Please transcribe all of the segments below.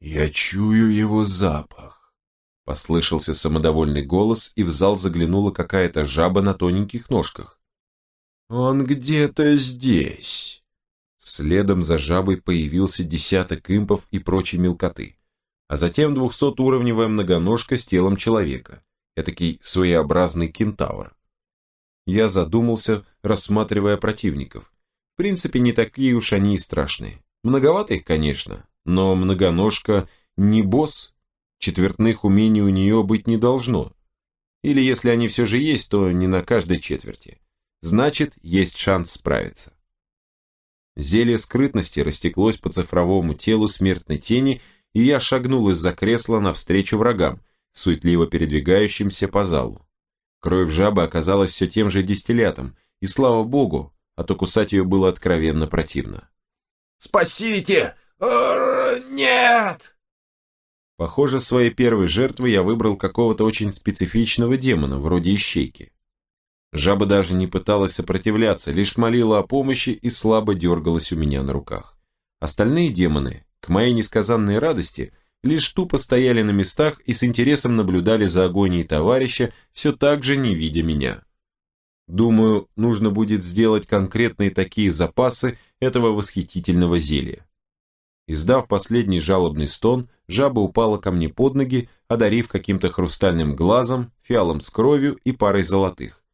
«Я чую его запах», — послышался самодовольный голос, и в зал заглянула какая-то жаба на тоненьких ножках. «Он где-то здесь». Следом за жабой появился десяток импов и прочей мелкоты, а затем двухсотуровневая многоножка с телом человека, этакий своеобразный кентавр. Я задумался, рассматривая противников. В принципе, не такие уж они и страшные. Многовато их, конечно, но многоножка не босс, четвертных умений у нее быть не должно. Или если они все же есть, то не на каждой четверти. Значит, есть шанс справиться. Зелье скрытности растеклось по цифровому телу смертной тени, и я шагнул из-за кресла навстречу врагам, суетливо передвигающимся по залу. Кровь жабы оказалась все тем же дистиллятом, и слава богу, а то кусать ее было откровенно противно. «Спасите! Нет!» Похоже, своей первой жертвой я выбрал какого-то очень специфичного демона, вроде ищейки. Жаба даже не пыталась сопротивляться, лишь молила о помощи и слабо дергалась у меня на руках. Остальные демоны, к моей несказанной радости, лишь тупо стояли на местах и с интересом наблюдали за агонией товарища, все так же не видя меня. Думаю, нужно будет сделать конкретные такие запасы этого восхитительного зелья. Издав последний жалобный стон, жаба упала ко мне под ноги, одарив каким-то хрустальным глазом, фиалом с кровью и парой золотых.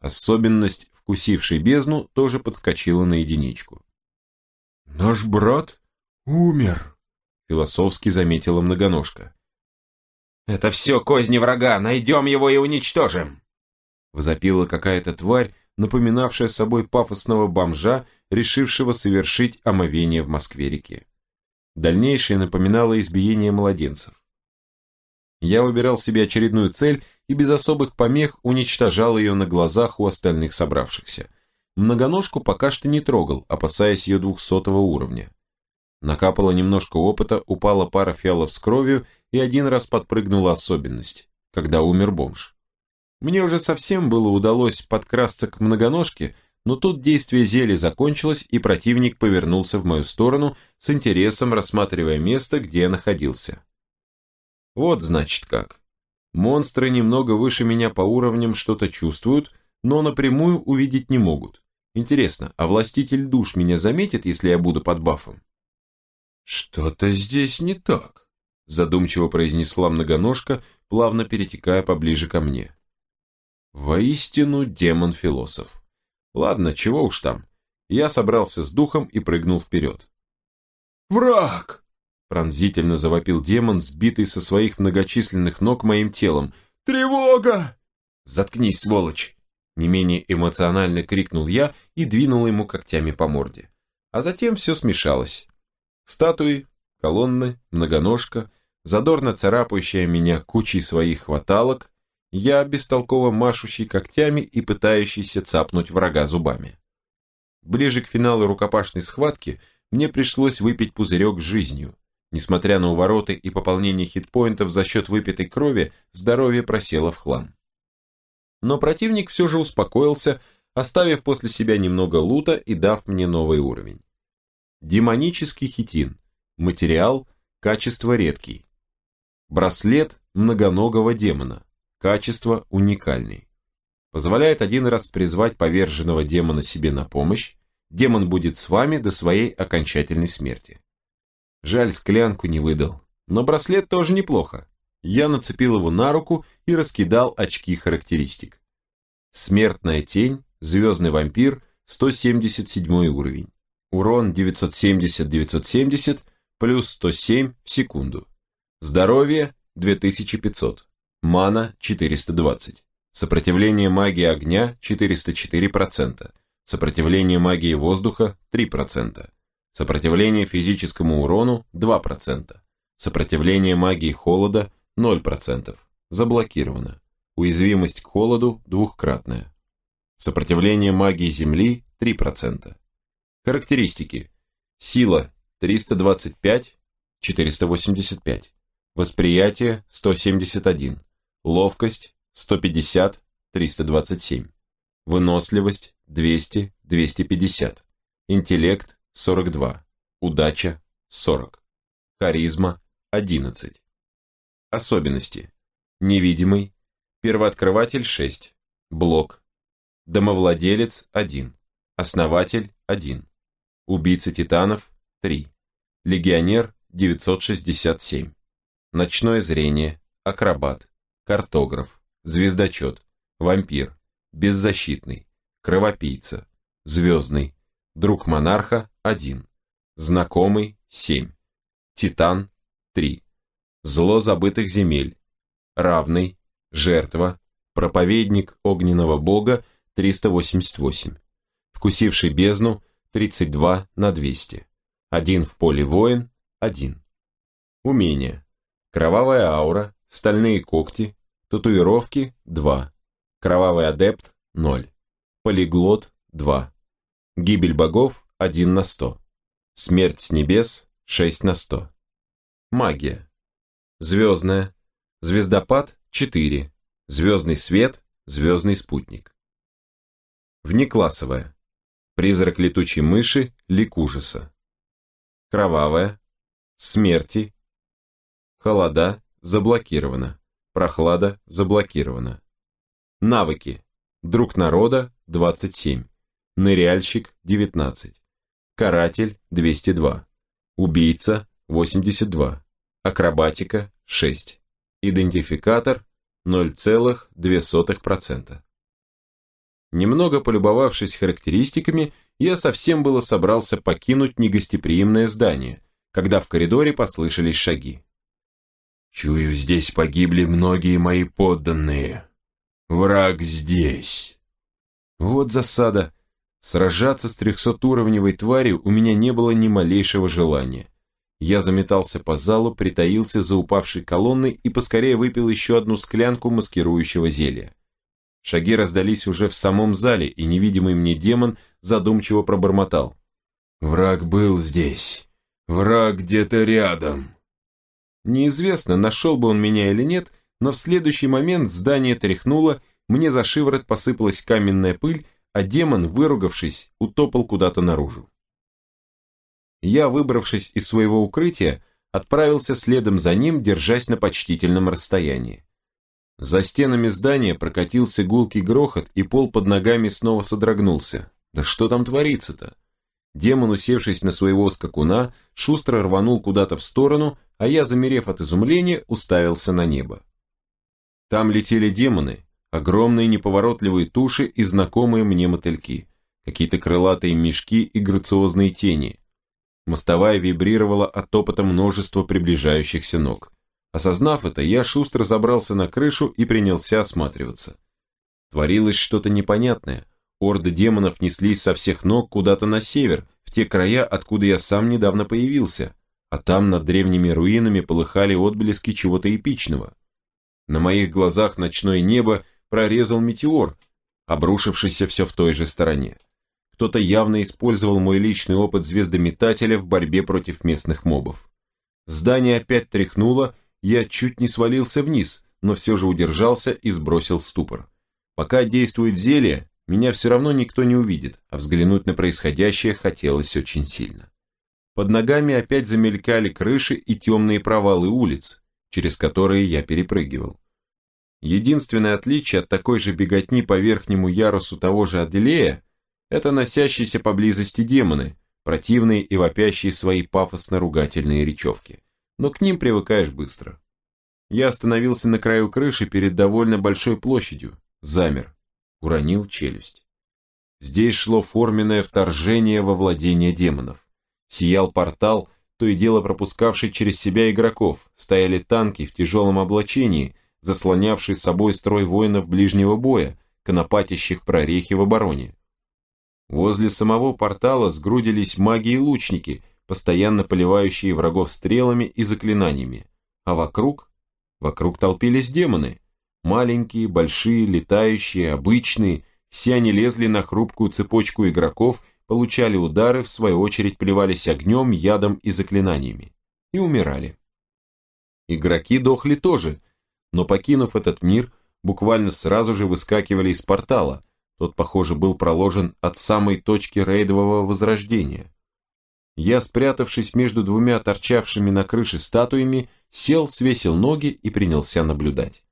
Особенность, вкусившей бездну, тоже подскочила на единичку. «Наш брат умер», — философски заметила многоножка. «Это все козни врага, найдем его и уничтожим!» Возопила какая-то тварь, напоминавшая собой пафосного бомжа, решившего совершить омовение в Москве-реке. Дальнейшее напоминало избиение младенцев. Я выбирал себе очередную цель и без особых помех уничтожал ее на глазах у остальных собравшихся. Многоножку пока что не трогал, опасаясь ее двухсотого уровня. Накапало немножко опыта, упала пара фиалов с кровью и один раз подпрыгнула особенность, когда умер бомж. Мне уже совсем было удалось подкрасться к многоножке, но тут действие зелья закончилось, и противник повернулся в мою сторону, с интересом рассматривая место, где я находился. Вот значит как. Монстры немного выше меня по уровням что-то чувствуют, но напрямую увидеть не могут. Интересно, а властитель душ меня заметит, если я буду под бафом? Что-то здесь не так, задумчиво произнесла многоножка, плавно перетекая поближе ко мне. Воистину демон-философ. Ладно, чего уж там. Я собрался с духом и прыгнул вперед. «Враг!» Пронзительно завопил демон, сбитый со своих многочисленных ног моим телом. «Тревога!» «Заткнись, сволочь!» Не менее эмоционально крикнул я и двинул ему когтями по морде. А затем все смешалось. Статуи, колонны, многоножка, задорно царапающая меня кучей своих хваталок, я, бестолково машущий когтями и пытающийся цапнуть врага зубами. Ближе к финалу рукопашной схватки мне пришлось выпить пузырек с жизнью. Несмотря на увороты и пополнение хитпоинтов за счет выпитой крови, здоровье просело в хлам. Но противник все же успокоился, оставив после себя немного лута и дав мне новый уровень. Демонический хитин. Материал, качество редкий. Браслет многоногого демона. Качество уникальный. Позволяет один раз призвать поверженного демона себе на помощь, демон будет с вами до своей окончательной смерти. Жаль, склянку не выдал, но браслет тоже неплохо. Я нацепил его на руку и раскидал очки характеристик. Смертная тень, звездный вампир, 177 уровень. Урон 970-970, плюс 107 в секунду. Здоровье 2500. Мана 420. Сопротивление магии огня 404%. Сопротивление магии воздуха 3%. Сопротивление физическому урону 2%. Сопротивление магии холода 0%. Заблокировано. Уязвимость к холоду двухкратная. Сопротивление магии земли 3%. Характеристики. Сила 325, 485. Восприятие 171 ловкость 150, 327, выносливость 200, 250, интеллект 42, удача 40, харизма 11. Особенности. Невидимый. Первооткрыватель 6. Блок. Домовладелец 1. Основатель 1. Убийца титанов 3. Легионер 967. Ночное зрение. Акробат. Картограф. Звездочет. Вампир. Беззащитный. Кровопийца. Звездный. Друг монарха 1. Знакомый 7. Титан 3. Зло забытых земель. Равный. Жертва. Проповедник огненного бога 388. Вкусивший бездну 32 на 200. Один в поле воин 1. Умение. Кровавая аура, стальные когти, татуировки 2. Кровавый адепт 0. Полиглот 2. Гибель богов 1 на 100. Смерть с небес 6 на 100. Магия. Звездная. Звездопад 4. Звездный свет, звездный спутник. Внеклассовая. Призрак летучей мыши, лик ужаса. Кровавая. Смерти. Холода, заблокировано. Прохлада, заблокировано. Навыки. Друг народа, 27. Ныряльщик, 19. Каратель, 202. Убийца, 82. Акробатика, 6. Идентификатор, 0,02%. Немного полюбовавшись характеристиками, я совсем было собрался покинуть негостеприимное здание, когда в коридоре послышались шаги. Чую, здесь погибли многие мои подданные. Враг здесь. Вот засада. Сражаться с трехсотуровневой тварью у меня не было ни малейшего желания. Я заметался по залу, притаился за упавшей колонной и поскорее выпил еще одну склянку маскирующего зелья. Шаги раздались уже в самом зале, и невидимый мне демон задумчиво пробормотал. «Враг был здесь. Враг где-то рядом». Неизвестно, нашел бы он меня или нет, но в следующий момент здание тряхнуло, мне за шиворот посыпалась каменная пыль, а демон, выругавшись, утопал куда-то наружу. Я, выбравшись из своего укрытия, отправился следом за ним, держась на почтительном расстоянии. За стенами здания прокатился гулкий грохот, и пол под ногами снова содрогнулся. Да что там творится-то? Демон, усевшись на своего скакуна, шустро рванул куда-то в сторону, а я, замерев от изумления, уставился на небо. Там летели демоны, огромные неповоротливые туши и знакомые мне мотыльки, какие-то крылатые мешки и грациозные тени. Мостовая вибрировала от топота множества приближающихся ног. Осознав это, я шустро забрался на крышу и принялся осматриваться. Творилось что-то непонятное. Орды демонов неслись со всех ног куда-то на север, в те края, откуда я сам недавно появился, а там над древними руинами полыхали отблески чего-то эпичного. На моих глазах ночное небо прорезал метеор, обрушившийся все в той же стороне. Кто-то явно использовал мой личный опыт звездометателя в борьбе против местных мобов. Здание опять тряхнуло, я чуть не свалился вниз, но все же удержался и сбросил ступор. Пока действует зелье, меня все равно никто не увидит, а взглянуть на происходящее хотелось очень сильно. Под ногами опять замелькали крыши и темные провалы улиц, через которые я перепрыгивал. Единственное отличие от такой же беготни по верхнему ярусу того же Аделея – это носящиеся поблизости демоны, противные и вопящие свои пафосно-ругательные речевки но к ним привыкаешь быстро. Я остановился на краю крыши перед довольно большой площадью, замер, уронил челюсть. Здесь шло форменное вторжение во владение демонов. Сиял портал, то и дело пропускавший через себя игроков, стояли танки в тяжелом облачении, заслонявшие собой строй воинов ближнего боя, конопатящих прорехи в обороне. Возле самого портала сгрудились маги и лучники, постоянно поливающие врагов стрелами и заклинаниями. А вокруг? Вокруг толпились демоны. Маленькие, большие, летающие, обычные. Все они лезли на хрупкую цепочку игроков, получали удары, в свою очередь плевались огнем, ядом и заклинаниями. И умирали. Игроки дохли тоже, но покинув этот мир, буквально сразу же выскакивали из портала. Тот, похоже, был проложен от самой точки рейдового возрождения. Я, спрятавшись между двумя торчавшими на крыше статуями, сел, свесил ноги и принялся наблюдать.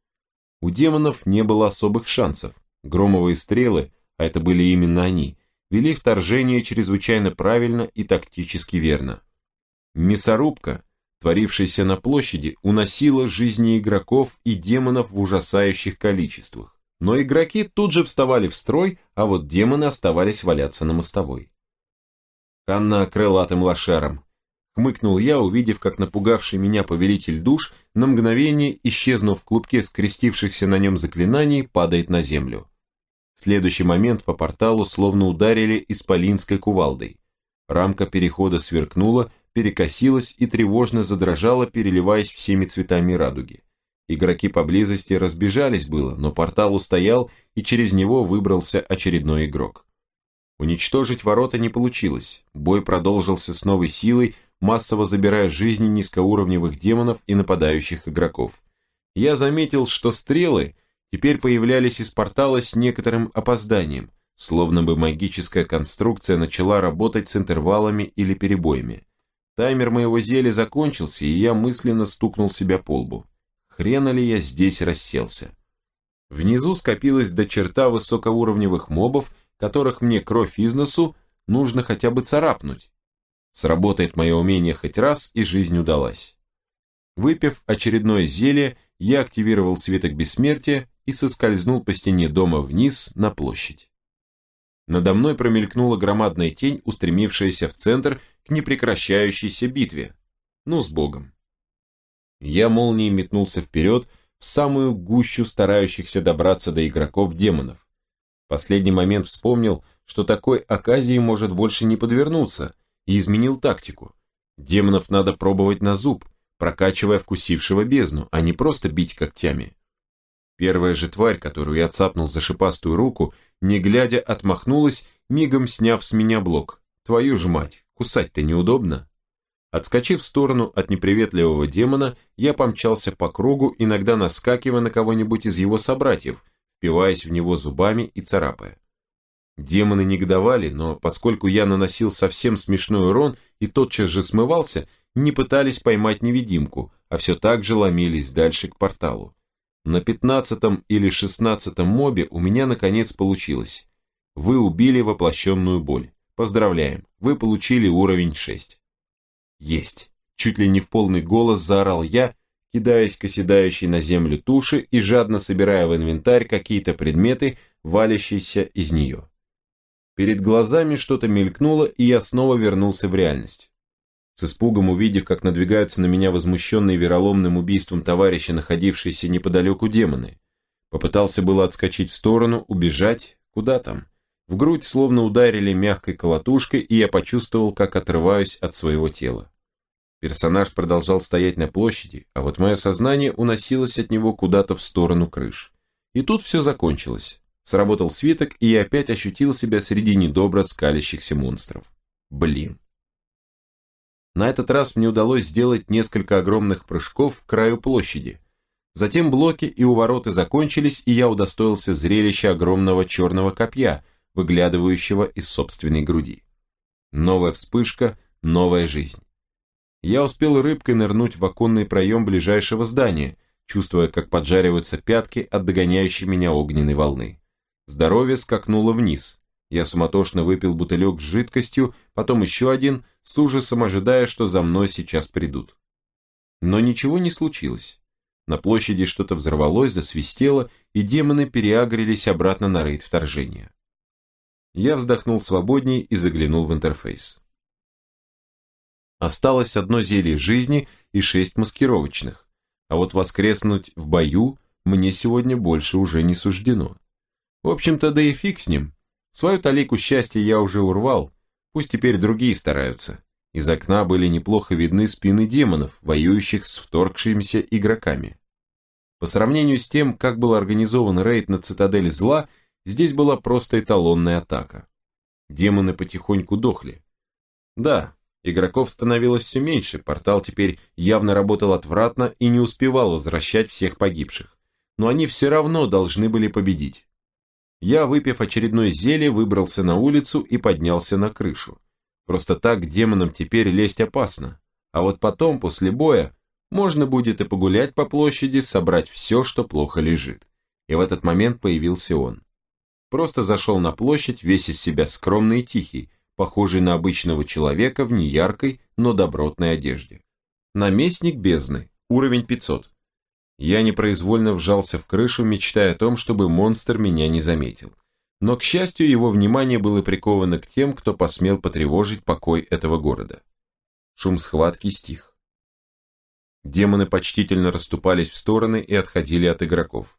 У демонов не было особых шансов. Громовые стрелы, а это были именно они, вели вторжение чрезвычайно правильно и тактически верно. Мясорубка, творившаяся на площади, уносила жизни игроков и демонов в ужасающих количествах. Но игроки тут же вставали в строй, а вот демоны оставались валяться на мостовой. «Хана крылатым лошаром!» Хмыкнул я, увидев, как напугавший меня повелитель душ, на мгновение, исчезнув в клубке скрестившихся на нем заклинаний, падает на землю. В следующий момент по порталу словно ударили исполинской кувалдой. Рамка перехода сверкнула, перекосилась и тревожно задрожала, переливаясь всеми цветами радуги. Игроки поблизости разбежались было, но портал устоял, и через него выбрался очередной игрок. Уничтожить ворота не получилось, бой продолжился с новой силой, массово забирая жизни низкоуровневых демонов и нападающих игроков. Я заметил, что стрелы теперь появлялись из портала с некоторым опозданием, словно бы магическая конструкция начала работать с интервалами или перебоями. Таймер моего зелья закончился, и я мысленно стукнул себя по лбу. Хрена ли я здесь расселся? Внизу скопилась до черта высокоуровневых мобов, которых мне кровь из носу нужно хотя бы царапнуть. Сработает мое умение хоть раз, и жизнь удалась. Выпив очередное зелье, я активировал свиток бессмертия и соскользнул по стене дома вниз на площадь. Надо мной промелькнула громадная тень, устремившаяся в центр к непрекращающейся битве. Ну, с Богом. Я молнией метнулся вперед, в самую гущу старающихся добраться до игроков демонов. В последний момент вспомнил, что такой оказии может больше не подвернуться, и изменил тактику. Демонов надо пробовать на зуб, прокачивая вкусившего бездну, а не просто бить когтями. Первая же тварь, которую я цапнул за шипастую руку, не глядя отмахнулась, мигом сняв с меня блок. Твою ж мать, Кусать-то неудобно. Отскочив в сторону от неприветливого демона, я помчался по кругу, иногда наскакивая на кого-нибудь из его собратьев, впиваясь в него зубами и царапая. Демоны негодовали, но поскольку я наносил совсем смешной урон и тотчас же смывался, не пытались поймать невидимку, а все так же ломились дальше к порталу. На пятнадцатом или шестнадцатом мобе у меня наконец получилось. Вы убили воплощенную боль. Поздравляем, вы получили уровень 6. Есть. Чуть ли не в полный голос заорал я, кидаясь к оседающей на землю туши и жадно собирая в инвентарь какие-то предметы, валящиеся из нее. Перед глазами что-то мелькнуло, и я снова вернулся в реальность. С испугом увидев, как надвигаются на меня возмущенные вероломным убийством товарища, находившиеся неподалеку демоны. Попытался было отскочить в сторону, убежать, куда там. В грудь словно ударили мягкой колотушкой, и я почувствовал, как отрываюсь от своего тела. Персонаж продолжал стоять на площади, а вот мое сознание уносилось от него куда-то в сторону крыш. И тут все закончилось. Сработал свиток, и я опять ощутил себя среди недобро скалящихся монстров. Блин. На этот раз мне удалось сделать несколько огромных прыжков к краю площади. Затем блоки и увороты закончились, и я удостоился зрелища огромного черного копья – выглядывающего из собственной груди. Новая вспышка, новая жизнь. Я успел рыбкой нырнуть в оконный проем ближайшего здания, чувствуя, как поджариваются пятки от догоняющей меня огненной волны. Здоровье скакнуло вниз. Я суматошно выпил бутылек с жидкостью, потом еще один, с ужасом ожидая, что за мной сейчас придут. Но ничего не случилось. На площади что-то взорвалось, засвистело, и демоны переагрились обратно на рейд вторжения. Я вздохнул свободней и заглянул в интерфейс. Осталось одно зелье жизни и шесть маскировочных, а вот воскреснуть в бою мне сегодня больше уже не суждено. В общем-то, да и фиг с ним. Свою талику счастья я уже урвал, пусть теперь другие стараются. Из окна были неплохо видны спины демонов, воюющих с вторгшимися игроками. По сравнению с тем, как был организован рейд на цитадель зла, Здесь была просто эталонная атака. Демоны потихоньку дохли. Да, игроков становилось все меньше, портал теперь явно работал отвратно и не успевал возвращать всех погибших. Но они все равно должны были победить. Я, выпив очередное зелье, выбрался на улицу и поднялся на крышу. Просто так демонам теперь лезть опасно. А вот потом, после боя, можно будет и погулять по площади, собрать все, что плохо лежит. И в этот момент появился он. Просто зашел на площадь, весь из себя скромный и тихий, похожий на обычного человека в неяркой, но добротной одежде. Наместник бездны, уровень 500. Я непроизвольно вжался в крышу, мечтая о том, чтобы монстр меня не заметил. Но, к счастью, его внимание было приковано к тем, кто посмел потревожить покой этого города. Шум схватки стих. Демоны почтительно расступались в стороны и отходили от игроков.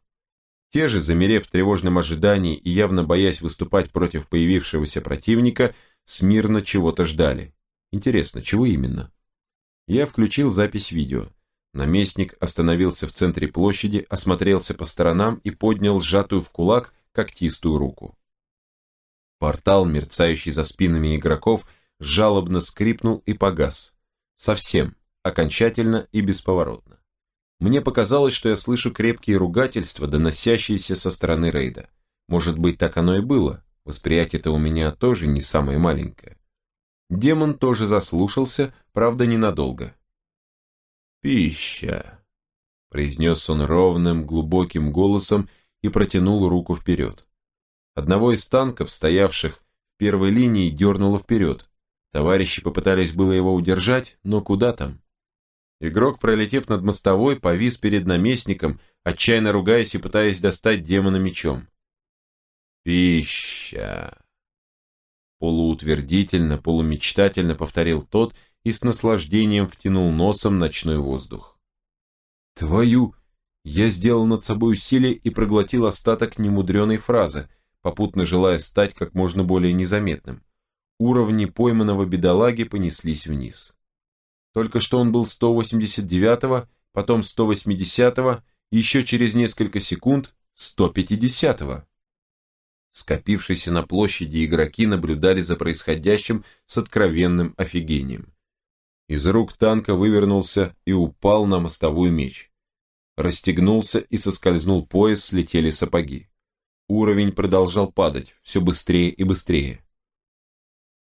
Те же, замерев в тревожном ожидании и явно боясь выступать против появившегося противника, смирно чего-то ждали. Интересно, чего именно? Я включил запись видео. Наместник остановился в центре площади, осмотрелся по сторонам и поднял сжатую в кулак когтистую руку. Портал, мерцающий за спинами игроков, жалобно скрипнул и погас. Совсем, окончательно и бесповоротно. Мне показалось, что я слышу крепкие ругательства, доносящиеся со стороны рейда. Может быть, так оно и было. Восприятие-то у меня тоже не самое маленькое. Демон тоже заслушался, правда, ненадолго. «Пища», — произнес он ровным, глубоким голосом и протянул руку вперед. Одного из танков, стоявших в первой линии, дернуло вперед. Товарищи попытались было его удержать, но куда там? Игрок, пролетев над мостовой, повис перед наместником, отчаянно ругаясь и пытаясь достать демона мечом. «Пища!» Полуутвердительно, полумечтательно повторил тот и с наслаждением втянул носом ночной воздух. «Твою!» Я сделал над собой усилие и проглотил остаток немудреной фразы, попутно желая стать как можно более незаметным. Уровни пойманного бедолаги понеслись вниз. Только что он был 189-го, потом 180-го, еще через несколько секунд 150-го. Скопившиеся на площади игроки наблюдали за происходящим с откровенным офигением. Из рук танка вывернулся и упал на мостовую меч. Расстегнулся и соскользнул пояс, слетели сапоги. Уровень продолжал падать, все быстрее и быстрее.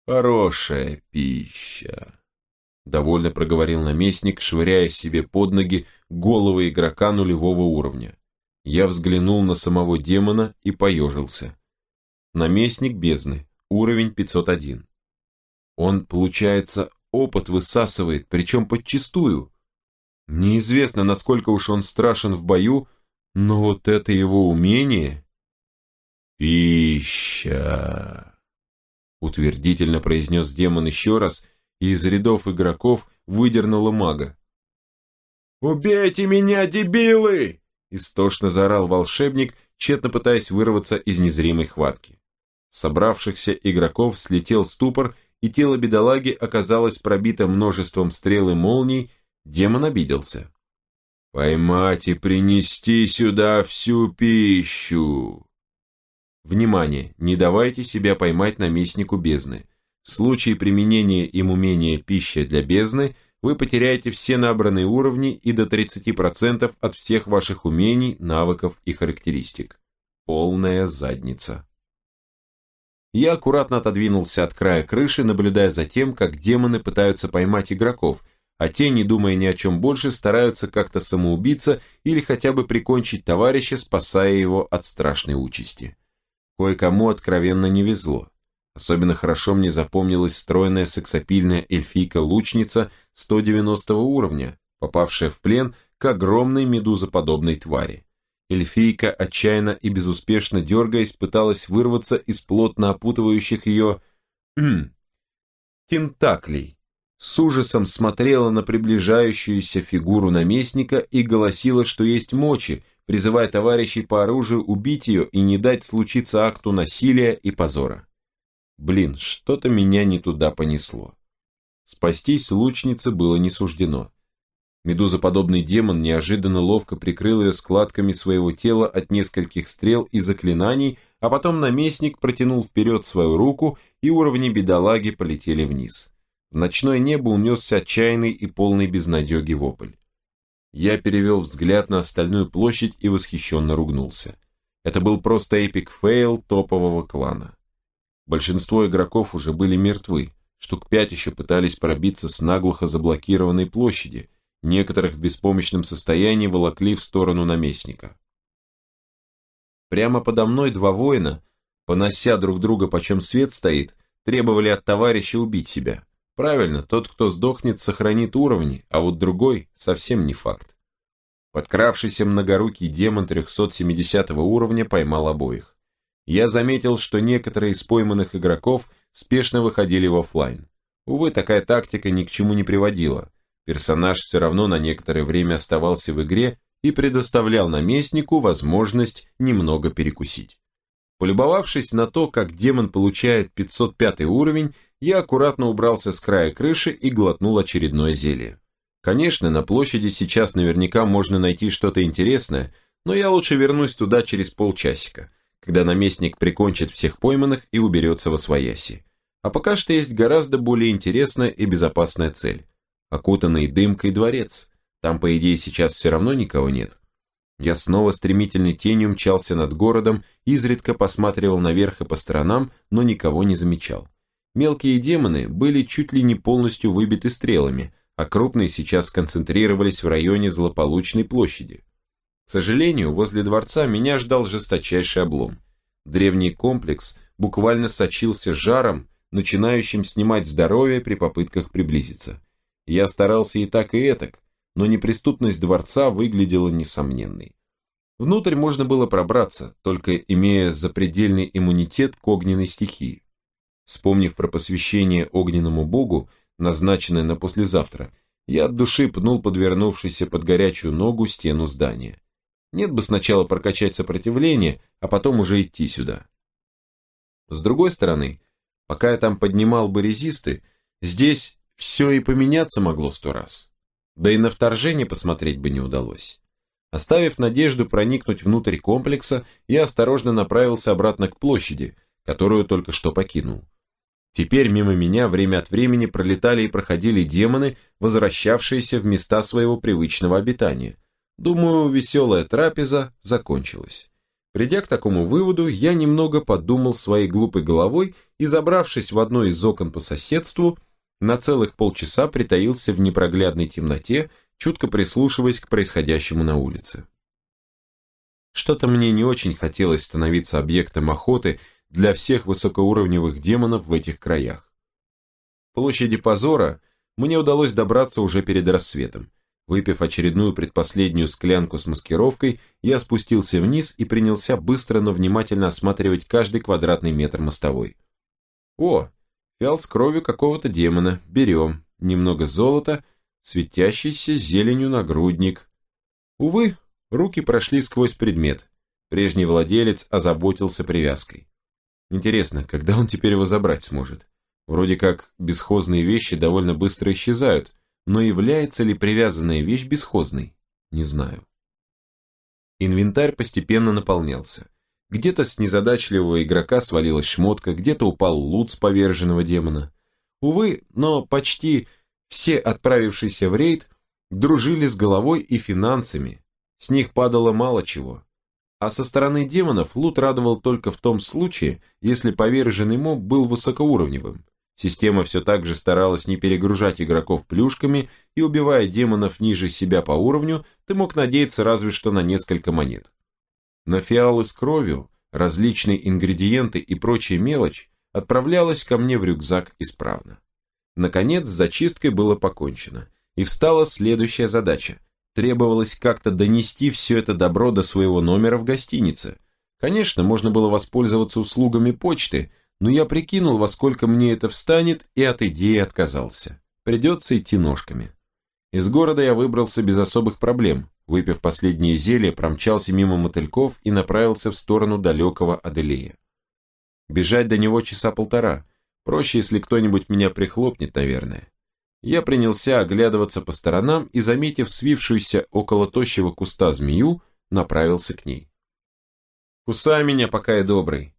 «Хорошая пища», — довольно проговорил наместник, швыряя себе под ноги головы игрока нулевого уровня. Я взглянул на самого демона и поежился. Наместник бездны, уровень 501. Он, получается, опыт высасывает, причем подчистую. Неизвестно, насколько уж он страшен в бою, но вот это его умение... «Пища!» Утвердительно произнес демон еще раз, и из рядов игроков выдернула мага. «Убейте меня, дебилы!» Истошно заорал волшебник, тщетно пытаясь вырваться из незримой хватки. Собравшихся игроков слетел ступор, и тело бедолаги оказалось пробито множеством стрел и молний, демон обиделся. «Поймать и принести сюда всю пищу!» Внимание! Не давайте себя поймать наместнику бездны. В случае применения им умения «Пища для бездны» вы потеряете все набранные уровни и до 30% от всех ваших умений, навыков и характеристик. Полная задница. Я аккуратно отодвинулся от края крыши, наблюдая за тем, как демоны пытаются поймать игроков, а те, не думая ни о чем больше, стараются как-то самоубиться или хотя бы прикончить товарища, спасая его от страшной участи. Кое-кому откровенно не везло. Особенно хорошо мне запомнилась стройная сексапильная эльфийка-лучница 190 уровня, попавшая в плен к огромной медузоподобной твари. Эльфийка, отчаянно и безуспешно дергаясь, пыталась вырваться из плотно опутывающих ее... тентаклей. С ужасом смотрела на приближающуюся фигуру наместника и голосила, что есть мочи, призывая товарищей по оружию убить ее и не дать случиться акту насилия и позора. Блин, что-то меня не туда понесло. Спастись лучнице было не суждено. Медузоподобный демон неожиданно ловко прикрыл ее складками своего тела от нескольких стрел и заклинаний, а потом наместник протянул вперед свою руку, и уровни бедолаги полетели вниз. В ночное небо унесся отчаянный и полный безнадеги вопль. Я перевел взгляд на остальную площадь и восхищенно ругнулся. Это был просто epic fail топового клана. Большинство игроков уже были мертвы, штук пять еще пытались пробиться с наглухо заблокированной площади, некоторых в беспомощном состоянии волокли в сторону наместника. Прямо подо мной два воина, понося друг друга почем свет стоит, требовали от товарища убить себя. Правильно, тот, кто сдохнет, сохранит уровни, а вот другой совсем не факт. Подкравшийся многорукий демон 370 уровня поймал обоих. Я заметил, что некоторые из пойманных игроков спешно выходили в офлайн. Увы, такая тактика ни к чему не приводила. Персонаж все равно на некоторое время оставался в игре и предоставлял наместнику возможность немного перекусить. Полюбовавшись на то, как демон получает 505 уровень, я аккуратно убрался с края крыши и глотнул очередное зелье. Конечно, на площади сейчас наверняка можно найти что-то интересное, но я лучше вернусь туда через полчасика, когда наместник прикончит всех пойманных и уберется во свояси. А пока что есть гораздо более интересная и безопасная цель. Окутанный дымкой дворец. Там, по идее, сейчас все равно никого нет. Я снова стремительной тенью мчался над городом, изредка посматривал наверх и по сторонам, но никого не замечал. Мелкие демоны были чуть ли не полностью выбиты стрелами, а крупные сейчас сконцентрировались в районе злополучной площади. К сожалению, возле дворца меня ждал жесточайший облом. Древний комплекс буквально сочился жаром, начинающим снимать здоровье при попытках приблизиться. Я старался и так, и этак, но неприступность дворца выглядела несомненной. Внутрь можно было пробраться, только имея запредельный иммунитет к огненной стихии. Вспомнив про посвящение огненному богу, назначенное на послезавтра, я от души пнул подвернувшийся под горячую ногу стену здания. Нет бы сначала прокачать сопротивление, а потом уже идти сюда. С другой стороны, пока я там поднимал бы резисты, здесь все и поменяться могло сто раз. Да и на вторжение посмотреть бы не удалось. Оставив надежду проникнуть внутрь комплекса, я осторожно направился обратно к площади, которую только что покинул. Теперь мимо меня время от времени пролетали и проходили демоны, возвращавшиеся в места своего привычного обитания. Думаю, веселая трапеза закончилась. Придя к такому выводу, я немного подумал своей глупой головой и, забравшись в одно из окон по соседству, на целых полчаса притаился в непроглядной темноте, чутко прислушиваясь к происходящему на улице. Что-то мне не очень хотелось становиться объектом охоты для всех высокоуровневых демонов в этих краях. Площади позора мне удалось добраться уже перед рассветом. Выпив очередную предпоследнюю склянку с маскировкой, я спустился вниз и принялся быстро, но внимательно осматривать каждый квадратный метр мостовой. О, Фиал с кровью какого-то демона. Берем. Немного золота, светящийся зеленью нагрудник. Увы, руки прошли сквозь предмет. Прежний владелец озаботился привязкой. Интересно, когда он теперь его забрать сможет? Вроде как бесхозные вещи довольно быстро исчезают, но является ли привязанная вещь бесхозной? Не знаю. Инвентарь постепенно наполнялся. Где-то с незадачливого игрока свалилась шмотка, где-то упал лут с поверженного демона. Увы, но почти все отправившиеся в рейд дружили с головой и финансами, с них падало мало чего. А со стороны демонов лут радовал только в том случае, если поверженный моб был высокоуровневым. Система все так же старалась не перегружать игроков плюшками, и убивая демонов ниже себя по уровню, ты мог надеяться разве что на несколько монет. На фиалы с кровью, различные ингредиенты и прочая мелочь отправлялась ко мне в рюкзак исправно. Наконец, с зачисткой было покончено, и встала следующая задача. Требовалось как-то донести все это добро до своего номера в гостинице. Конечно, можно было воспользоваться услугами почты, но я прикинул, во сколько мне это встанет, и от идеи отказался. Придется идти ножками. Из города я выбрался без особых проблем, Выпив последнее зелье, промчался мимо мотыльков и направился в сторону далекого Аделея. Бежать до него часа полтора. Проще, если кто-нибудь меня прихлопнет, наверное. Я принялся оглядываться по сторонам и, заметив свившуюся около тощего куста змею, направился к ней. «Кусай меня, пока я добрый».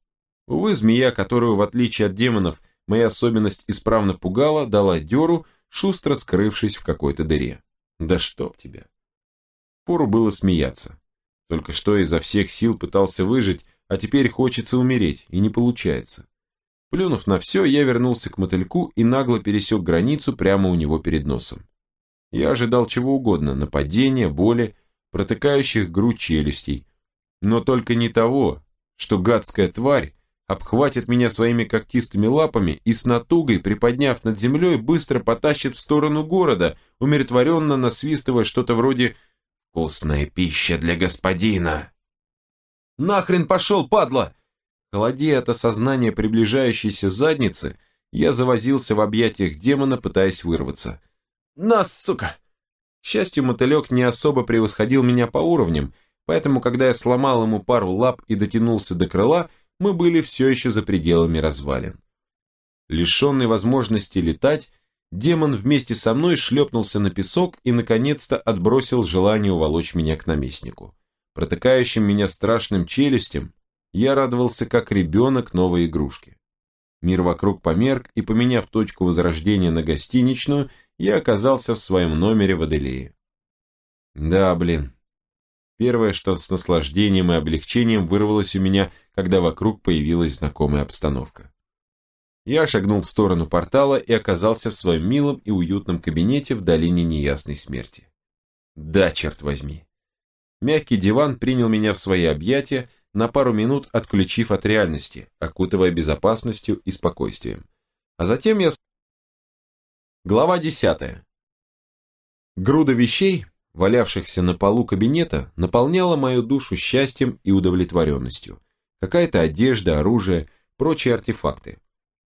Увы, змея, которую, в отличие от демонов, моя особенность исправно пугала, дала дёру, шустро скрывшись в какой-то дыре. «Да чтоб тебя!» Пору было смеяться. Только что изо всех сил пытался выжить, а теперь хочется умереть, и не получается. Плюнув на все, я вернулся к мотыльку и нагло пересек границу прямо у него перед носом. Я ожидал чего угодно, нападения, боли, протыкающих грудь челюстей, но только не того, что гадская тварь обхватит меня своими когтистыми лапами и с натугой, приподняв над землей, быстро потащит в сторону города, умиротворенно насвистывая что-то вроде «Вкусная пища для господина». «Нахрен пошел, падла!» Холодея от осознания приближающейся задницы, я завозился в объятиях демона, пытаясь вырваться. «Нас, сука!» К счастью, мотылек не особо превосходил меня по уровням, поэтому, когда я сломал ему пару лап и дотянулся до крыла, мы были все еще за пределами развалин. Лишенный возможности летать, демон вместе со мной шлепнулся на песок и, наконец-то, отбросил желание уволочь меня к наместнику. Протыкающим меня страшным челюстям, я радовался как ребенок новой игрушки. Мир вокруг померк, и, поменяв точку возрождения на гостиничную, я оказался в своем номере в Аделее. Да, блин, Первое, что с наслаждением и облегчением вырвалось у меня, когда вокруг появилась знакомая обстановка. Я шагнул в сторону портала и оказался в своем милом и уютном кабинете в долине неясной смерти. Да, черт возьми. Мягкий диван принял меня в свои объятия, на пару минут отключив от реальности, окутывая безопасностью и спокойствием. А затем я... Глава десятая. Груда вещей, валявшихся на полу кабинета, наполняла мою душу счастьем и удовлетворенностью. Какая-то одежда, оружие, прочие артефакты.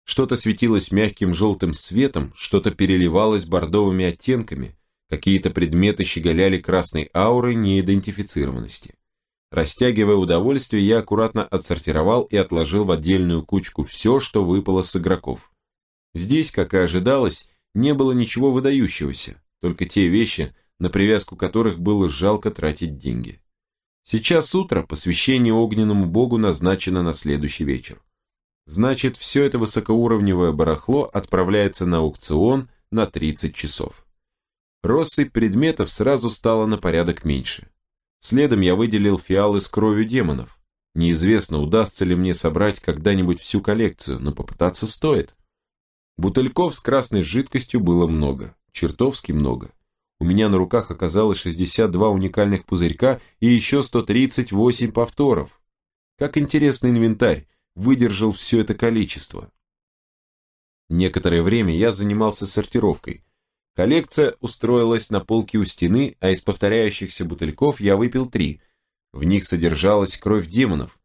Что-то светилось мягким желтым светом, что-то переливалось бордовыми оттенками, какие-то предметы щеголяли красной аурой неидентифицированности. Растягивая удовольствие, я аккуратно отсортировал и отложил в отдельную кучку все, что выпало с игроков. Здесь, как и ожидалось, не было ничего выдающегося, только те вещи, на привязку которых было жалко тратить деньги. Сейчас утро, посвящение огненному богу назначено на следующий вечер. Значит, все это высокоуровневое барахло отправляется на аукцион на 30 часов. Россыпь предметов сразу стала на порядок меньше. Следом я выделил фиалы с кровью демонов. Неизвестно, удастся ли мне собрать когда-нибудь всю коллекцию, но попытаться стоит. Бутыльков с красной жидкостью было много, чертовски много. У меня на руках оказалось 62 уникальных пузырька и еще 138 повторов. Как интересный инвентарь выдержал все это количество. Некоторое время я занимался сортировкой. Коллекция устроилась на полке у стены, а из повторяющихся бутыльков я выпил три. В них содержалась кровь демонов,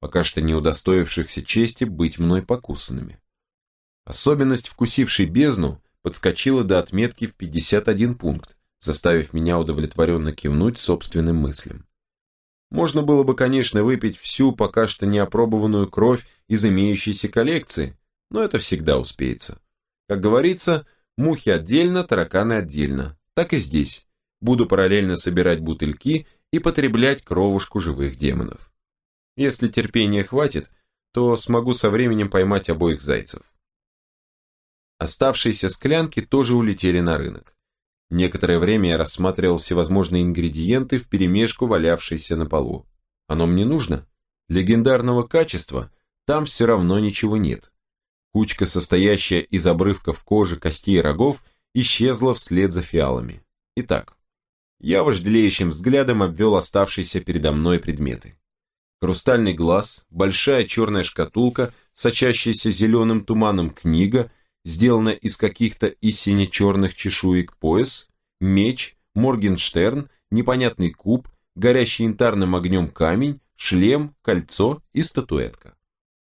пока что не удостоившихся чести быть мной покусанными. Особенность вкусившей бездну подскочила до отметки в 51 пункт, заставив меня удовлетворенно кивнуть собственным мыслям. Можно было бы, конечно, выпить всю пока что неопробованную кровь из имеющейся коллекции, но это всегда успеется. Как говорится, мухи отдельно, тараканы отдельно. Так и здесь. Буду параллельно собирать бутыльки и потреблять кровушку живых демонов. Если терпения хватит, то смогу со временем поймать обоих зайцев. Оставшиеся склянки тоже улетели на рынок. Некоторое время я рассматривал всевозможные ингредиенты в перемешку, валявшиеся на полу. Оно мне нужно? Легендарного качества там все равно ничего нет. Кучка, состоящая из обрывков кожи, костей и рогов, исчезла вслед за фиалами. Итак, я вожделеющим взглядом обвел оставшиеся передо мной предметы. Хрустальный глаз, большая черная шкатулка, сочащаяся зеленым туманом книга – сделана из каких-то истине черных чешуек пояс, меч, Моргенштерн, непонятный куб, горящий янтарным огнем камень, шлем, кольцо и статуэтка.